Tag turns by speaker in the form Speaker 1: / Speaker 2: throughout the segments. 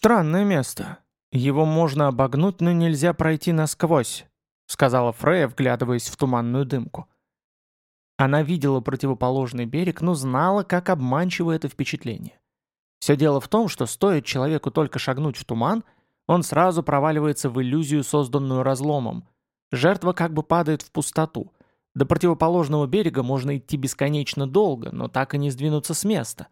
Speaker 1: «Странное место. Его можно обогнуть, но нельзя пройти насквозь», сказала Фрея, вглядываясь в туманную дымку. Она видела противоположный берег, но знала, как обманчиво это впечатление. Все дело в том, что стоит человеку только шагнуть в туман, он сразу проваливается в иллюзию, созданную разломом. Жертва как бы падает в пустоту. До противоположного берега можно идти бесконечно долго, но так и не сдвинуться с места.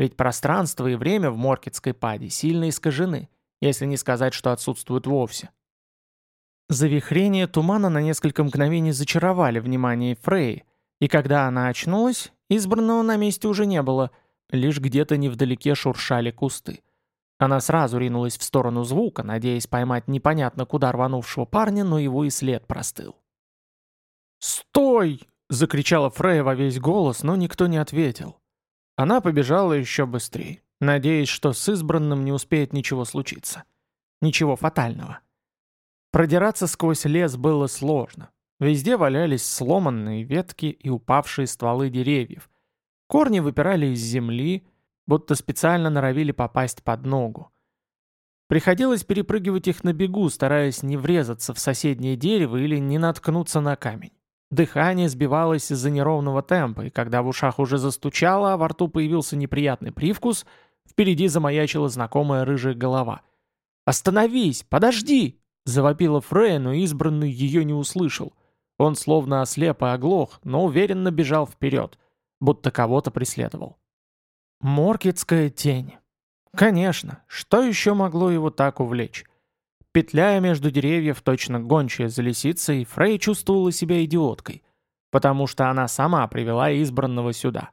Speaker 1: Ведь пространство и время в Моркетской паде сильно искажены, если не сказать, что отсутствуют вовсе. Завихрения тумана на несколько мгновений зачаровали внимание Фрей, и когда она очнулась, избранного на месте уже не было, лишь где-то невдалеке шуршали кусты. Она сразу ринулась в сторону звука, надеясь поймать непонятно куда рванувшего парня, но его и след простыл. «Стой!» — закричала Фрея во весь голос, но никто не ответил. Она побежала еще быстрее, надеясь, что с избранным не успеет ничего случиться. Ничего фатального. Продираться сквозь лес было сложно. Везде валялись сломанные ветки и упавшие стволы деревьев. Корни выпирали из земли, будто специально норовили попасть под ногу. Приходилось перепрыгивать их на бегу, стараясь не врезаться в соседнее дерево или не наткнуться на камень. Дыхание сбивалось из-за неровного темпа, и когда в ушах уже застучало, а во рту появился неприятный привкус, впереди замаячила знакомая рыжая голова. «Остановись! Подожди!» — завопила Фрея, но избранный ее не услышал. Он словно ослеп и оглох, но уверенно бежал вперед, будто кого-то преследовал. Моркетская тень. Конечно, что еще могло его так увлечь? Петляя между деревьев, точно гончая за лисицей, Фрей чувствовала себя идиоткой, потому что она сама привела избранного сюда.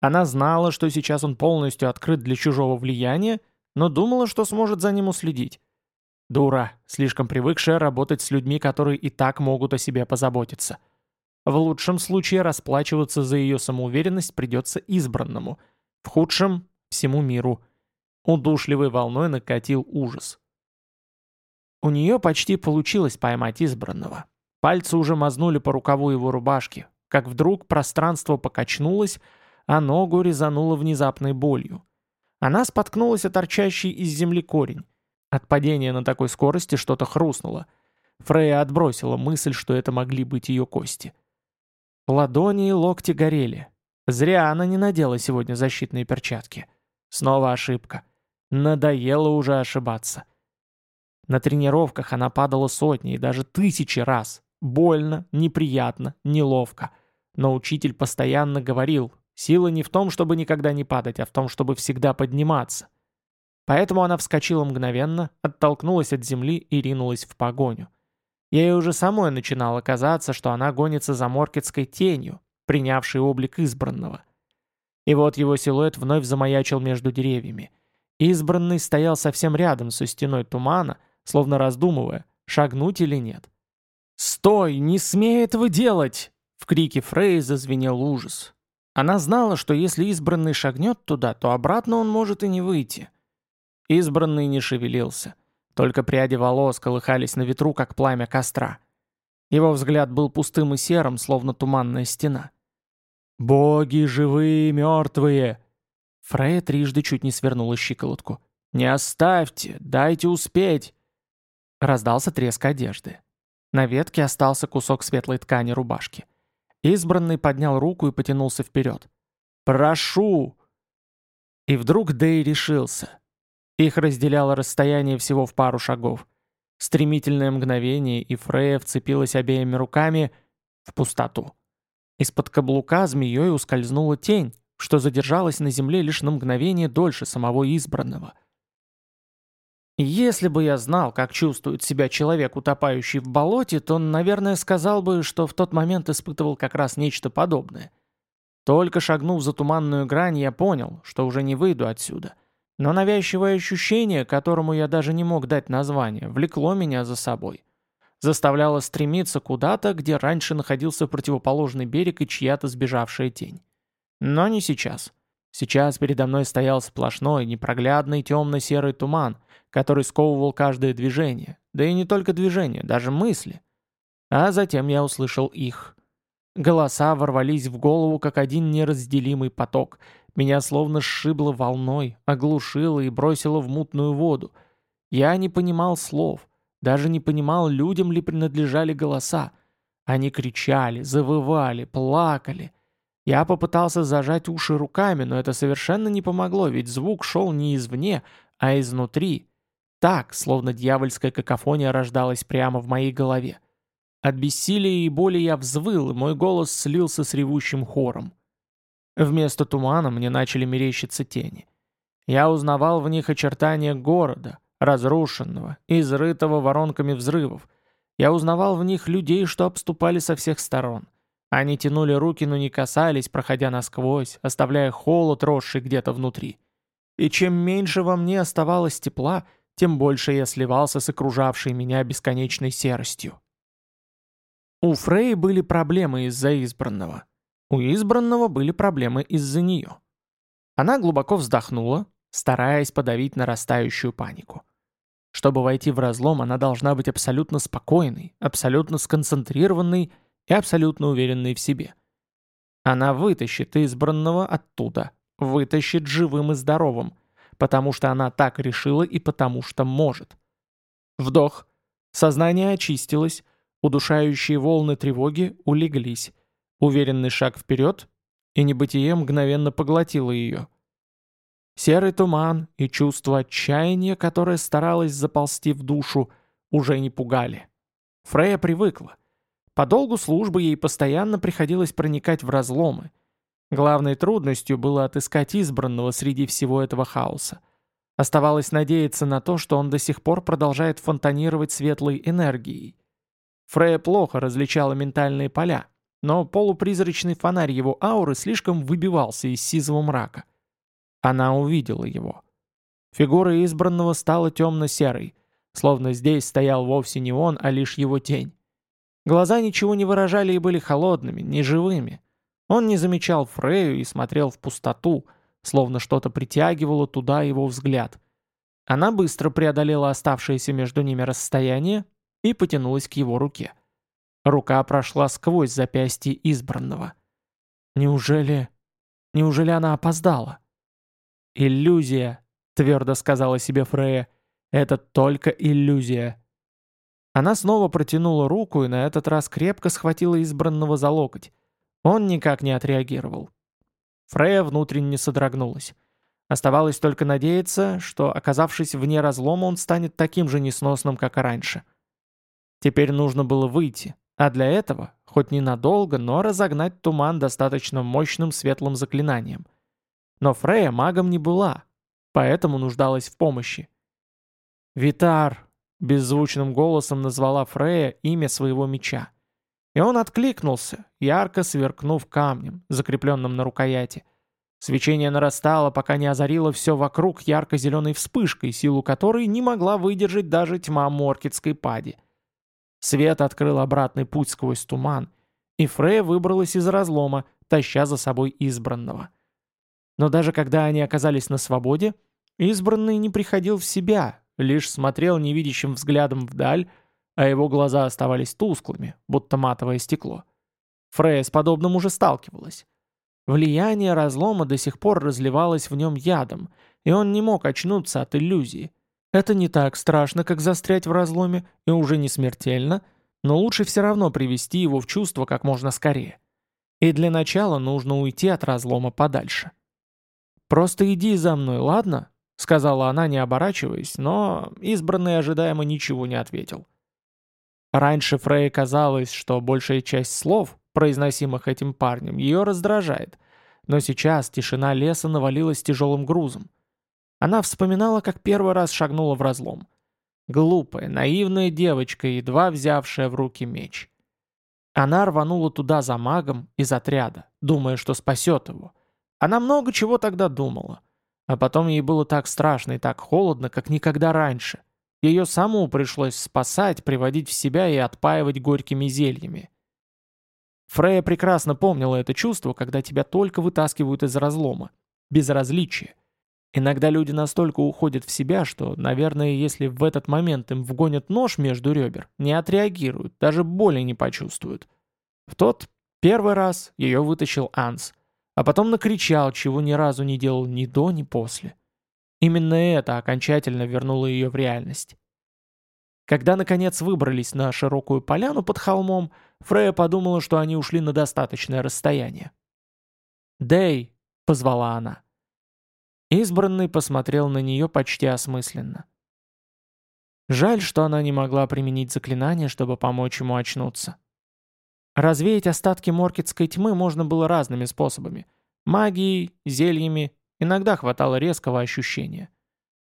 Speaker 1: Она знала, что сейчас он полностью открыт для чужого влияния, но думала, что сможет за ним уследить. Дура, слишком привыкшая работать с людьми, которые и так могут о себе позаботиться. В лучшем случае расплачиваться за ее самоуверенность придется избранному. В худшем – всему миру. Удушливой волной накатил ужас. У нее почти получилось поймать избранного. Пальцы уже мазнули по рукаву его рубашки, как вдруг пространство покачнулось, а ногу резануло внезапной болью. Она споткнулась о торчащий из земли корень. От падения на такой скорости что-то хрустнуло. Фрея отбросила мысль, что это могли быть ее кости. Ладони и локти горели. Зря она не надела сегодня защитные перчатки. Снова ошибка. Надоело уже ошибаться. На тренировках она падала сотни и даже тысячи раз. Больно, неприятно, неловко. Но учитель постоянно говорил, сила не в том, чтобы никогда не падать, а в том, чтобы всегда подниматься. Поэтому она вскочила мгновенно, оттолкнулась от земли и ринулась в погоню. Ей уже самой начинало казаться, что она гонится за моркетской тенью, принявшей облик избранного. И вот его силуэт вновь замаячил между деревьями. Избранный стоял совсем рядом со стеной тумана, словно раздумывая, шагнуть или нет. «Стой! Не смей этого делать!» В крике Фрей зазвенел ужас. Она знала, что если избранный шагнет туда, то обратно он может и не выйти. Избранный не шевелился. Только пряди волос колыхались на ветру, как пламя костра. Его взгляд был пустым и серым, словно туманная стена. «Боги живые и мертвые!» Фрея трижды чуть не свернула щиколотку. «Не оставьте! Дайте успеть!» Раздался треск одежды. На ветке остался кусок светлой ткани рубашки. Избранный поднял руку и потянулся вперед. «Прошу!» И вдруг Дэй решился. Их разделяло расстояние всего в пару шагов. Стремительное мгновение, и Фрея вцепилась обеими руками в пустоту. Из-под каблука змеей ускользнула тень, что задержалась на земле лишь на мгновение дольше самого избранного. Если бы я знал, как чувствует себя человек, утопающий в болоте, то, наверное, сказал бы, что в тот момент испытывал как раз нечто подобное. Только шагнув за туманную грань, я понял, что уже не выйду отсюда. Но навязчивое ощущение, которому я даже не мог дать название, влекло меня за собой. Заставляло стремиться куда-то, где раньше находился противоположный берег и чья-то сбежавшая тень. Но не сейчас. Сейчас передо мной стоял сплошной, непроглядный темно-серый туман, который сковывал каждое движение, да и не только движение, даже мысли. А затем я услышал их. Голоса ворвались в голову, как один неразделимый поток, Меня словно сшибло волной, оглушило и бросило в мутную воду. Я не понимал слов, даже не понимал, людям ли принадлежали голоса. Они кричали, завывали, плакали. Я попытался зажать уши руками, но это совершенно не помогло, ведь звук шел не извне, а изнутри. Так, словно дьявольская какофония рождалась прямо в моей голове. От бессилия и боли я взвыл, и мой голос слился с ревущим хором. Вместо тумана мне начали мерещиться тени. Я узнавал в них очертания города, разрушенного, изрытого воронками взрывов. Я узнавал в них людей, что обступали со всех сторон. Они тянули руки, но не касались, проходя насквозь, оставляя холод, росший где-то внутри. И чем меньше во мне оставалось тепла, тем больше я сливался с окружавшей меня бесконечной серостью. У Фрей были проблемы из-за избранного. У избранного были проблемы из-за нее. Она глубоко вздохнула, стараясь подавить нарастающую панику. Чтобы войти в разлом, она должна быть абсолютно спокойной, абсолютно сконцентрированной и абсолютно уверенной в себе. Она вытащит избранного оттуда, вытащит живым и здоровым, потому что она так решила и потому что может. Вдох. Сознание очистилось, удушающие волны тревоги улеглись. Уверенный шаг вперед, и небытие мгновенно поглотило ее. Серый туман и чувство отчаяния, которое старалось заползти в душу, уже не пугали. Фрея привыкла. По долгу службы ей постоянно приходилось проникать в разломы. Главной трудностью было отыскать избранного среди всего этого хаоса. Оставалось надеяться на то, что он до сих пор продолжает фонтанировать светлой энергией. Фрея плохо различала ментальные поля, но полупризрачный фонарь его ауры слишком выбивался из сизого мрака. Она увидела его. Фигура избранного стала темно-серой, словно здесь стоял вовсе не он, а лишь его тень. Глаза ничего не выражали и были холодными, неживыми. Он не замечал Фрею и смотрел в пустоту, словно что-то притягивало туда его взгляд. Она быстро преодолела оставшееся между ними расстояние и потянулась к его руке. Рука прошла сквозь запястье избранного. Неужели... Неужели она опоздала? «Иллюзия», — твердо сказала себе Фрея. «Это только иллюзия». Она снова протянула руку и на этот раз крепко схватила избранного за локоть. Он никак не отреагировал. Фрея внутренне содрогнулась. Оставалось только надеяться, что, оказавшись вне разлома, он станет таким же несносным, как и раньше. Теперь нужно было выйти, а для этого, хоть ненадолго, но разогнать туман достаточно мощным светлым заклинанием. Но Фрея магом не была, поэтому нуждалась в помощи. «Витар!» — беззвучным голосом назвала Фрея имя своего меча. И он откликнулся, ярко сверкнув камнем, закрепленным на рукояти. Свечение нарастало, пока не озарило все вокруг ярко-зеленой вспышкой, силу которой не могла выдержать даже тьма Моркетской пади. Свет открыл обратный путь сквозь туман, и Фрея выбралась из разлома, таща за собой избранного. Но даже когда они оказались на свободе, избранный не приходил в себя, лишь смотрел невидящим взглядом вдаль, а его глаза оставались тусклыми, будто матовое стекло. Фрея с подобным уже сталкивалась. Влияние разлома до сих пор разливалось в нем ядом, и он не мог очнуться от иллюзии. Это не так страшно, как застрять в разломе, и уже не смертельно, но лучше все равно привести его в чувство как можно скорее. И для начала нужно уйти от разлома подальше. «Просто иди за мной, ладно?» — сказала она, не оборачиваясь, но избранный ожидаемо ничего не ответил. Раньше Фрей казалось, что большая часть слов, произносимых этим парнем, ее раздражает, но сейчас тишина леса навалилась тяжелым грузом. Она вспоминала, как первый раз шагнула в разлом. Глупая, наивная девочка, едва взявшая в руки меч. Она рванула туда за магом из отряда, думая, что спасет его — она много чего тогда думала. А потом ей было так страшно и так холодно, как никогда раньше. Ее саму пришлось спасать, приводить в себя и отпаивать горькими зельями. Фрея прекрасно помнила это чувство, когда тебя только вытаскивают из разлома. Безразличие. Иногда люди настолько уходят в себя, что, наверное, если в этот момент им вгонят нож между ребер, не отреагируют, даже боли не почувствуют. В тот первый раз ее вытащил Анс – а потом накричал, чего ни разу не делал ни до, ни после. Именно это окончательно вернуло ее в реальность. Когда, наконец, выбрались на широкую поляну под холмом, Фрея подумала, что они ушли на достаточное расстояние. «Дэй!» — позвала она. Избранный посмотрел на нее почти осмысленно. Жаль, что она не могла применить заклинание, чтобы помочь ему очнуться. Развеять остатки моркетской тьмы можно было разными способами. Магией, зельями, иногда хватало резкого ощущения.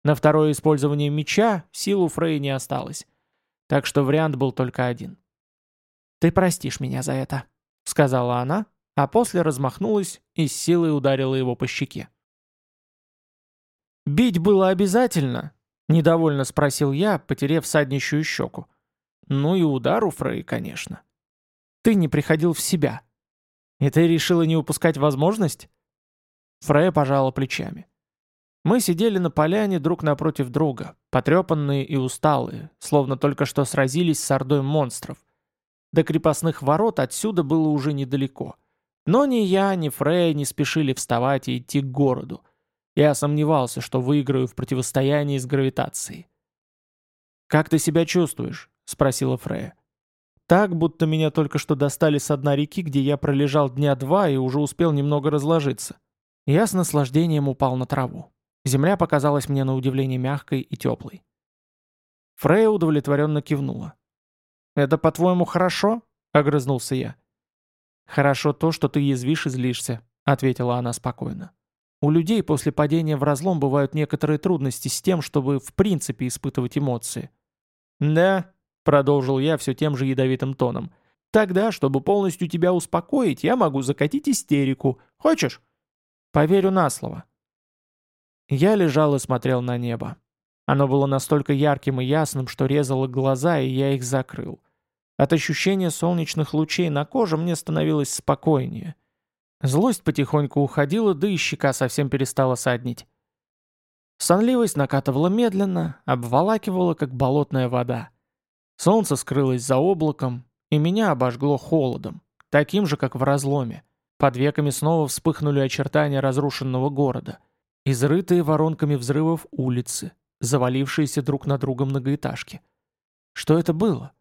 Speaker 1: На второе использование меча сил у Фрей не осталось. Так что вариант был только один. «Ты простишь меня за это», — сказала она, а после размахнулась и с силой ударила его по щеке. «Бить было обязательно?» — недовольно спросил я, потеряв саднищую щеку. «Ну и удар у Фрей, конечно». Ты не приходил в себя. И ты решила не упускать возможность?» Фрея пожала плечами. Мы сидели на поляне друг напротив друга, потрепанные и усталые, словно только что сразились с ордой монстров. До крепостных ворот отсюда было уже недалеко. Но ни я, ни Фрея не спешили вставать и идти к городу. Я сомневался, что выиграю в противостоянии с гравитацией. «Как ты себя чувствуешь?» — спросила Фрея. Так, будто меня только что достали с дна реки, где я пролежал дня два и уже успел немного разложиться. Я с наслаждением упал на траву. Земля показалась мне на удивление мягкой и теплой. Фрея удовлетворенно кивнула. «Это, по-твоему, хорошо?» — огрызнулся я. «Хорошо то, что ты язвишь и злишься», — ответила она спокойно. «У людей после падения в разлом бывают некоторые трудности с тем, чтобы в принципе испытывать эмоции». «Да, Продолжил я все тем же ядовитым тоном. «Тогда, чтобы полностью тебя успокоить, я могу закатить истерику. Хочешь?» «Поверю на слово». Я лежал и смотрел на небо. Оно было настолько ярким и ясным, что резало глаза, и я их закрыл. От ощущения солнечных лучей на коже мне становилось спокойнее. Злость потихоньку уходила, да и щека совсем перестала саднить. Сонливость накатывала медленно, обволакивала, как болотная вода. Солнце скрылось за облаком, и меня обожгло холодом, таким же, как в разломе. Под веками снова вспыхнули очертания разрушенного города, изрытые воронками взрывов улицы, завалившиеся друг на друга многоэтажки. Что это было?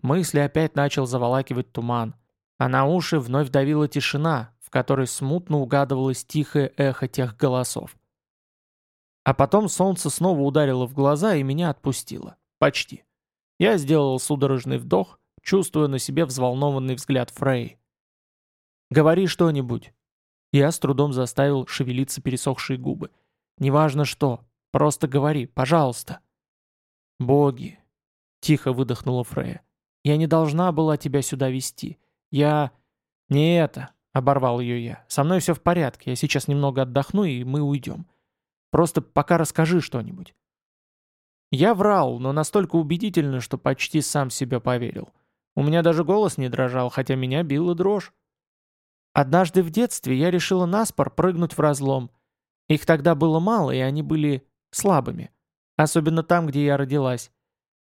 Speaker 1: Мысли опять начал заволакивать туман, а на уши вновь давила тишина, в которой смутно угадывалось тихое эхо тех голосов. А потом солнце снова ударило в глаза и меня отпустило. Почти. Я сделал судорожный вдох, чувствуя на себе взволнованный взгляд Фрей. «Говори что-нибудь». Я с трудом заставил шевелиться пересохшие губы. «Неважно что, просто говори, пожалуйста». «Боги», — тихо выдохнула Фрея. «Я не должна была тебя сюда вести. Я...» «Не это», — оборвал ее я. «Со мной все в порядке, я сейчас немного отдохну, и мы уйдем. Просто пока расскажи что-нибудь». Я врал, но настолько убедительно, что почти сам себя поверил. У меня даже голос не дрожал, хотя меня била дрожь. Однажды в детстве я решила наспор прыгнуть в разлом. Их тогда было мало, и они были слабыми. Особенно там, где я родилась.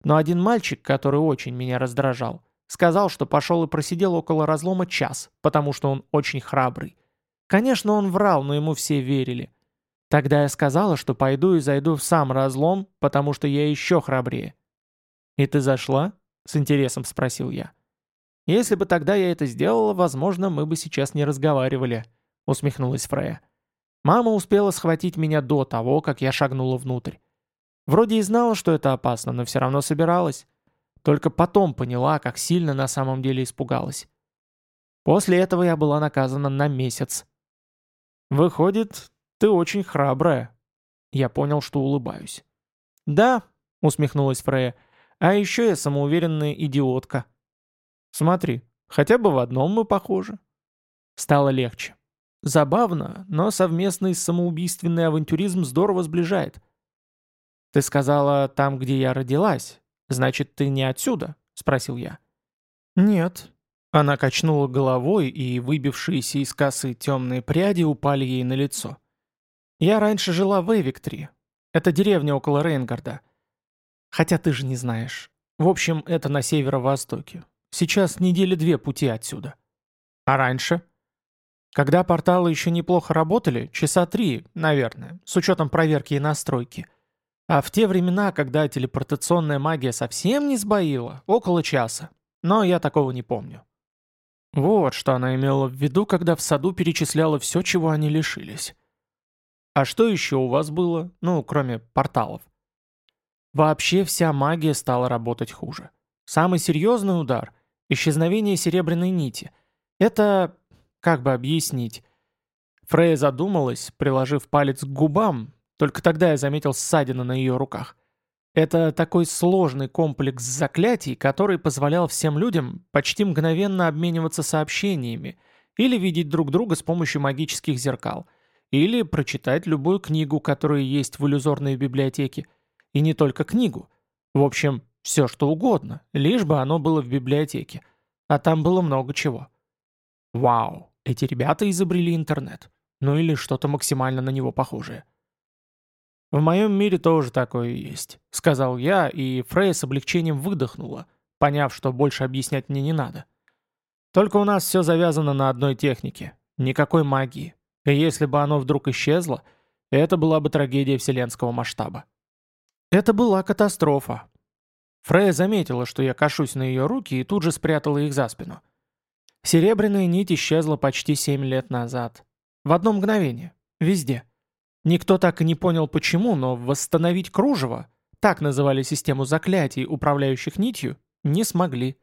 Speaker 1: Но один мальчик, который очень меня раздражал, сказал, что пошел и просидел около разлома час, потому что он очень храбрый. Конечно, он врал, но ему все верили. Тогда я сказала, что пойду и зайду в сам разлом, потому что я еще храбрее. «И ты зашла?» — с интересом спросил я. «Если бы тогда я это сделала, возможно, мы бы сейчас не разговаривали», — усмехнулась Фрея. «Мама успела схватить меня до того, как я шагнула внутрь. Вроде и знала, что это опасно, но все равно собиралась. Только потом поняла, как сильно на самом деле испугалась. После этого я была наказана на месяц. Выходит, «Ты очень храбрая». Я понял, что улыбаюсь. «Да», — усмехнулась Фрея, — «а еще я самоуверенная идиотка». «Смотри, хотя бы в одном мы похожи». Стало легче. Забавно, но совместный самоубийственный авантюризм здорово сближает. «Ты сказала, там, где я родилась. Значит, ты не отсюда?» — спросил я. «Нет». Она качнула головой, и выбившиеся из косы темные пряди упали ей на лицо. Я раньше жила в Эвиктри. Это деревня около Рейнгарда. Хотя ты же не знаешь. В общем, это на северо-востоке. Сейчас недели две пути отсюда. А раньше? Когда порталы еще неплохо работали, часа три, наверное, с учетом проверки и настройки. А в те времена, когда телепортационная магия совсем не сбоила, около часа. Но я такого не помню. Вот что она имела в виду, когда в саду перечисляла все, чего они лишились. А что еще у вас было, ну, кроме порталов? Вообще вся магия стала работать хуже. Самый серьезный удар – исчезновение серебряной нити. Это как бы объяснить? Фрея задумалась, приложив палец к губам, только тогда я заметил ссадину на ее руках. Это такой сложный комплекс заклятий, который позволял всем людям почти мгновенно обмениваться сообщениями или видеть друг друга с помощью магических зеркал, или прочитать любую книгу, которая есть в иллюзорной библиотеке. И не только книгу. В общем, все что угодно, лишь бы оно было в библиотеке. А там было много чего. Вау! Эти ребята изобрели интернет. Ну или что-то максимально на него похожее. «В моем мире тоже такое есть», — сказал я, и Фрея с облегчением выдохнула, поняв, что больше объяснять мне не надо. «Только у нас все завязано на одной технике. Никакой магии. И если бы оно вдруг исчезло, это была бы трагедия вселенского масштаба». Это была катастрофа. Фрея заметила, что я кашусь на ее руки и тут же спрятала их за спину. Серебряная нить исчезла почти семь лет назад. В одно мгновение. Везде. Никто так и не понял почему, но восстановить кружево, так называли систему заклятий, управляющих нитью, не смогли.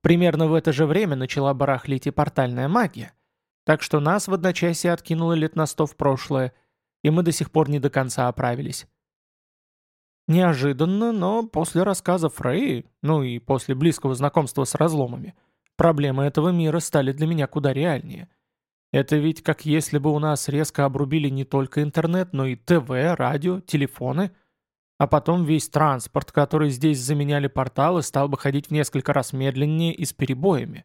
Speaker 1: Примерно в это же время начала барахлить и портальная магия. Так что нас в одночасье откинуло лет на сто в прошлое, и мы до сих пор не до конца оправились. Неожиданно, но после рассказа Фрей, ну и после близкого знакомства с разломами – Проблемы этого мира стали для меня куда реальнее. Это ведь как если бы у нас резко обрубили не только интернет, но и ТВ, радио, телефоны, а потом весь транспорт, который здесь заменяли порталы, стал бы ходить в несколько раз медленнее и с перебоями.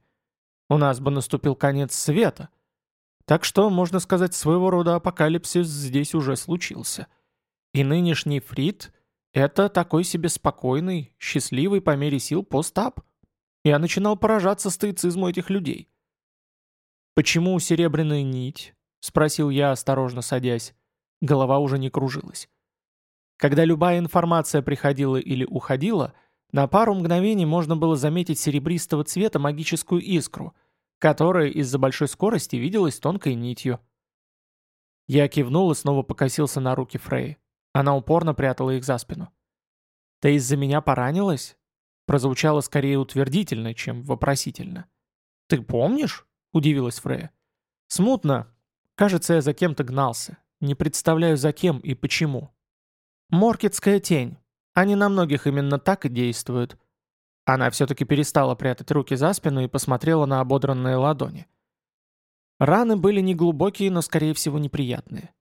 Speaker 1: У нас бы наступил конец света. Так что, можно сказать, своего рода апокалипсис здесь уже случился. И нынешний Фрид — это такой себе спокойный, счастливый по мере сил постап. Я начинал поражаться стоицизму этих людей. «Почему серебряная нить?» — спросил я, осторожно садясь. Голова уже не кружилась. Когда любая информация приходила или уходила, на пару мгновений можно было заметить серебристого цвета магическую искру, которая из-за большой скорости виделась тонкой нитью. Я кивнул и снова покосился на руки Фрей. Она упорно прятала их за спину. «Ты из-за меня поранилась?» Прозвучало скорее утвердительно, чем вопросительно. «Ты помнишь?» — удивилась Фрея. «Смутно. Кажется, я за кем-то гнался. Не представляю, за кем и почему». «Моркетская тень. Они на многих именно так и действуют». Она все-таки перестала прятать руки за спину и посмотрела на ободранные ладони. Раны были неглубокие, но, скорее всего, неприятные.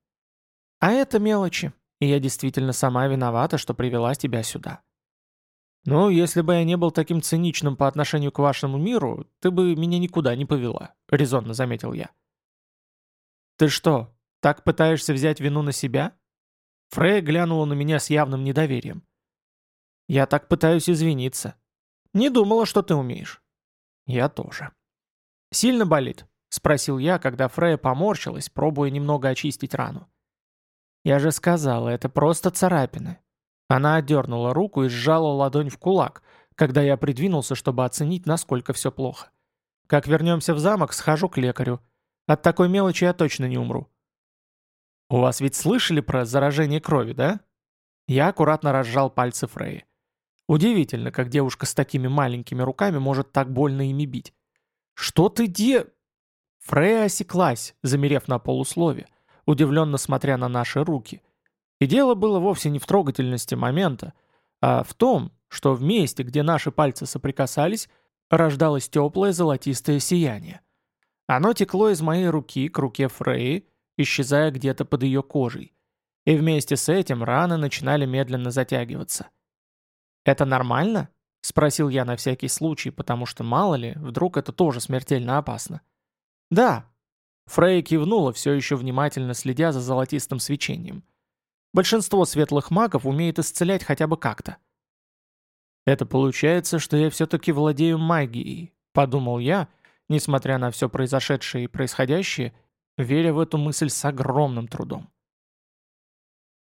Speaker 1: «А это мелочи, и я действительно сама виновата, что привела тебя сюда. «Ну, если бы я не был таким циничным по отношению к вашему миру, ты бы меня никуда не повела», — резонно заметил я. «Ты что, так пытаешься взять вину на себя?» Фрея глянула на меня с явным недоверием. «Я так пытаюсь извиниться. Не думала, что ты умеешь». «Я тоже». «Сильно болит?» — спросил я, когда Фрея поморщилась, пробуя немного очистить рану. «Я же сказала, это просто царапины. Она отдернула руку и сжала ладонь в кулак, когда я придвинулся, чтобы оценить, насколько все плохо. Как вернемся в замок, схожу к лекарю. От такой мелочи я точно не умру. «У вас ведь слышали про заражение крови, да?» Я аккуратно разжал пальцы Фреи. Удивительно, как девушка с такими маленькими руками может так больно ими бить. «Что ты де...» Фрея осеклась, замерев на полуслове, удивленно смотря на наши руки — и дело было вовсе не в трогательности момента, а в том, что в месте, где наши пальцы соприкасались, рождалось теплое золотистое сияние. Оно текло из моей руки к руке Фреи, исчезая где-то под ее кожей. И вместе с этим раны начинали медленно затягиваться. «Это нормально?» — спросил я на всякий случай, потому что, мало ли, вдруг это тоже смертельно опасно. «Да». Фрей кивнула, все еще внимательно следя за золотистым свечением. Большинство светлых магов умеет исцелять хотя бы как-то. «Это получается, что я все-таки владею магией», — подумал я, несмотря на все произошедшее и происходящее, веря в эту мысль с огромным трудом.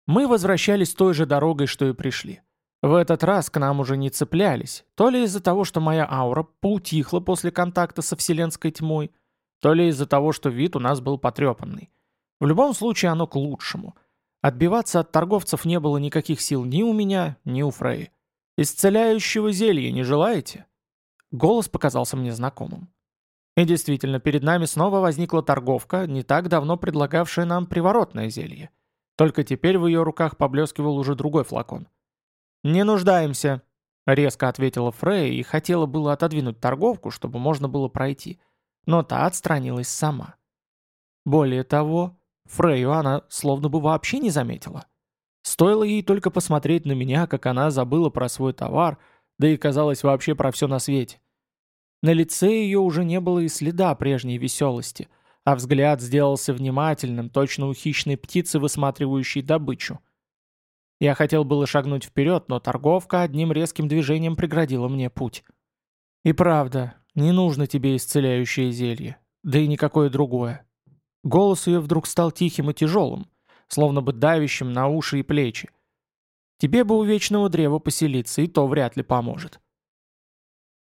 Speaker 1: Мы возвращались той же дорогой, что и пришли. В этот раз к нам уже не цеплялись, то ли из-за того, что моя аура поутихла после контакта со вселенской тьмой, то ли из-за того, что вид у нас был потрепанный. В любом случае оно к лучшему. Отбиваться от торговцев не было никаких сил ни у меня, ни у Фрей. «Исцеляющего зелья не желаете?» Голос показался мне знакомым. И действительно, перед нами снова возникла торговка, не так давно предлагавшая нам приворотное зелье. Только теперь в ее руках поблескивал уже другой флакон. «Не нуждаемся», — резко ответила Фрей и хотела было отодвинуть торговку, чтобы можно было пройти. Но та отстранилась сама. Более того, Фрейю она словно бы вообще не заметила. Стоило ей только посмотреть на меня, как она забыла про свой товар, да и казалось вообще про все на свете. На лице ее уже не было и следа прежней веселости, а взгляд сделался внимательным, точно у хищной птицы, высматривающей добычу. Я хотел было шагнуть вперед, но торговка одним резким движением преградила мне путь. И правда, не нужно тебе исцеляющее зелье, да и никакое другое. Голос ее вдруг стал тихим и тяжелым, словно бы давящим на уши и плечи. Тебе бы у вечного древа поселиться, и то вряд ли поможет.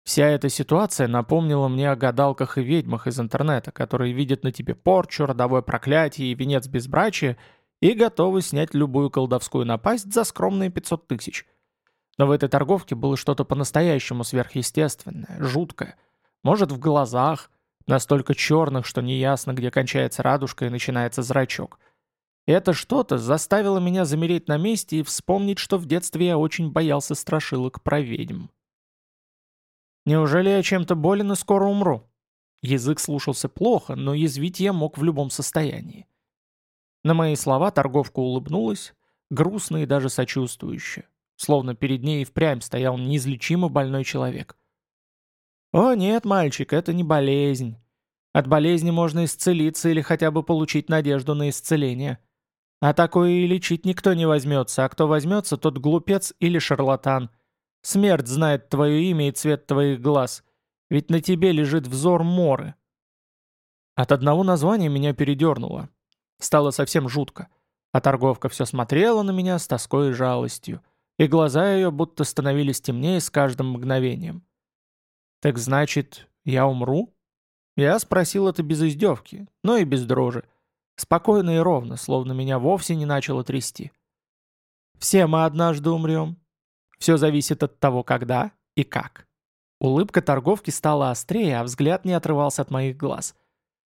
Speaker 1: Вся эта ситуация напомнила мне о гадалках и ведьмах из интернета, которые видят на тебе порчу, родовое проклятие и венец безбрачия и готовы снять любую колдовскую напасть за скромные 500 тысяч. Но в этой торговке было что-то по-настоящему сверхъестественное, жуткое. Может, в глазах, настолько черных, что неясно, где кончается радужка и начинается зрачок. Это что-то заставило меня замереть на месте и вспомнить, что в детстве я очень боялся страшилок про ведьм. Неужели я чем-то болен и скоро умру? Язык слушался плохо, но язвить я мог в любом состоянии. На мои слова торговка улыбнулась, грустно и даже сочувствующе, словно перед ней и впрямь стоял неизлечимо больной человек. «О нет, мальчик, это не болезнь. От болезни можно исцелиться или хотя бы получить надежду на исцеление. А такое и лечить никто не возьмется, а кто возьмется, тот глупец или шарлатан. Смерть знает твое имя и цвет твоих глаз, ведь на тебе лежит взор Моры. От одного названия меня передернуло. Стало совсем жутко. А торговка все смотрела на меня с тоской и жалостью, и глаза ее будто становились темнее с каждым мгновением. «Так значит, я умру?» Я спросил это без издевки, но и без дрожи. Спокойно и ровно, словно меня вовсе не начало трясти. «Все мы однажды умрем», все зависит от того, когда и как. Улыбка торговки стала острее, а взгляд не отрывался от моих глаз.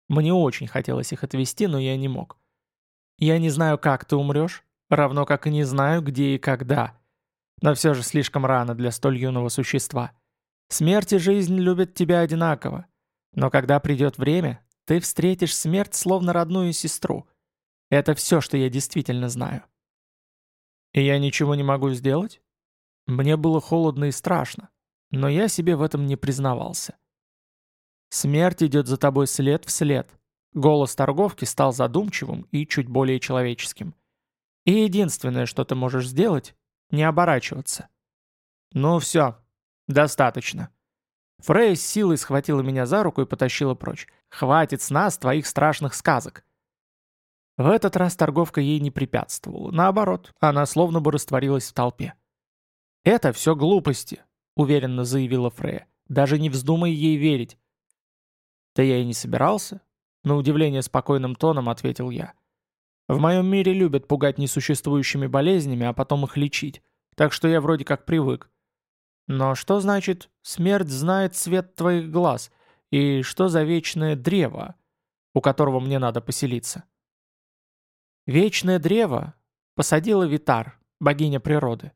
Speaker 1: Мне очень хотелось их отвести, но я не мог. Я не знаю, как ты умрешь, равно как и не знаю, где и когда. Но все же слишком рано для столь юного существа. Смерть и жизнь любят тебя одинаково. Но когда придет время, ты встретишь смерть словно родную сестру. Это все, что я действительно знаю. И я ничего не могу сделать? Мне было холодно и страшно, но я себе в этом не признавался. «Смерть идет за тобой след в след». Голос торговки стал задумчивым и чуть более человеческим. «И единственное, что ты можешь сделать, не оборачиваться». «Ну все, достаточно». Фрей с силой схватила меня за руку и потащила прочь. «Хватит с нас твоих страшных сказок». В этот раз торговка ей не препятствовала. Наоборот, она словно бы растворилась в толпе. «Это все глупости», — уверенно заявила Фрея. «Даже не вздумай ей верить». «Да я и не собирался», — на удивление спокойным тоном ответил я. «В моем мире любят пугать несуществующими болезнями, а потом их лечить, так что я вроде как привык. Но что значит «смерть знает цвет твоих глаз» и что за вечное древо, у которого мне надо поселиться?» Вечное древо посадила Витар, богиня природы.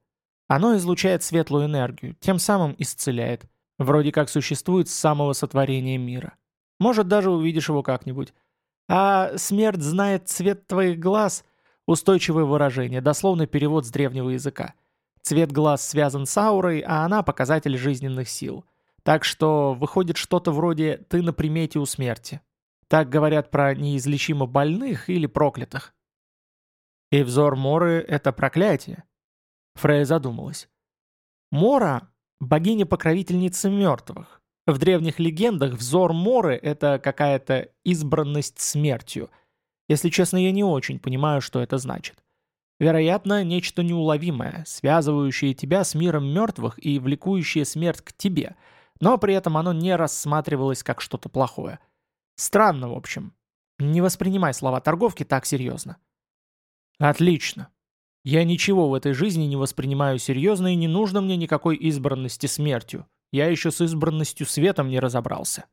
Speaker 1: Оно излучает светлую энергию, тем самым исцеляет. Вроде как существует с самого сотворения мира. Может, даже увидишь его как-нибудь. А «смерть знает цвет твоих глаз» — устойчивое выражение, дословный перевод с древнего языка. Цвет глаз связан с аурой, а она — показатель жизненных сил. Так что выходит что-то вроде «ты на примете у смерти». Так говорят про неизлечимо больных или проклятых. И взор Моры — это проклятие. Фрея задумалась. Мора — богиня-покровительница мертвых, В древних легендах взор Моры — это какая-то избранность смертью. Если честно, я не очень понимаю, что это значит. Вероятно, нечто неуловимое, связывающее тебя с миром мертвых и влекущее смерть к тебе, но при этом оно не рассматривалось как что-то плохое. Странно, в общем. Не воспринимай слова торговки так серьезно. Отлично. Я ничего в этой жизни не воспринимаю серьезно и не нужно мне никакой избранности смертью. Я еще с избранностью светом не разобрался.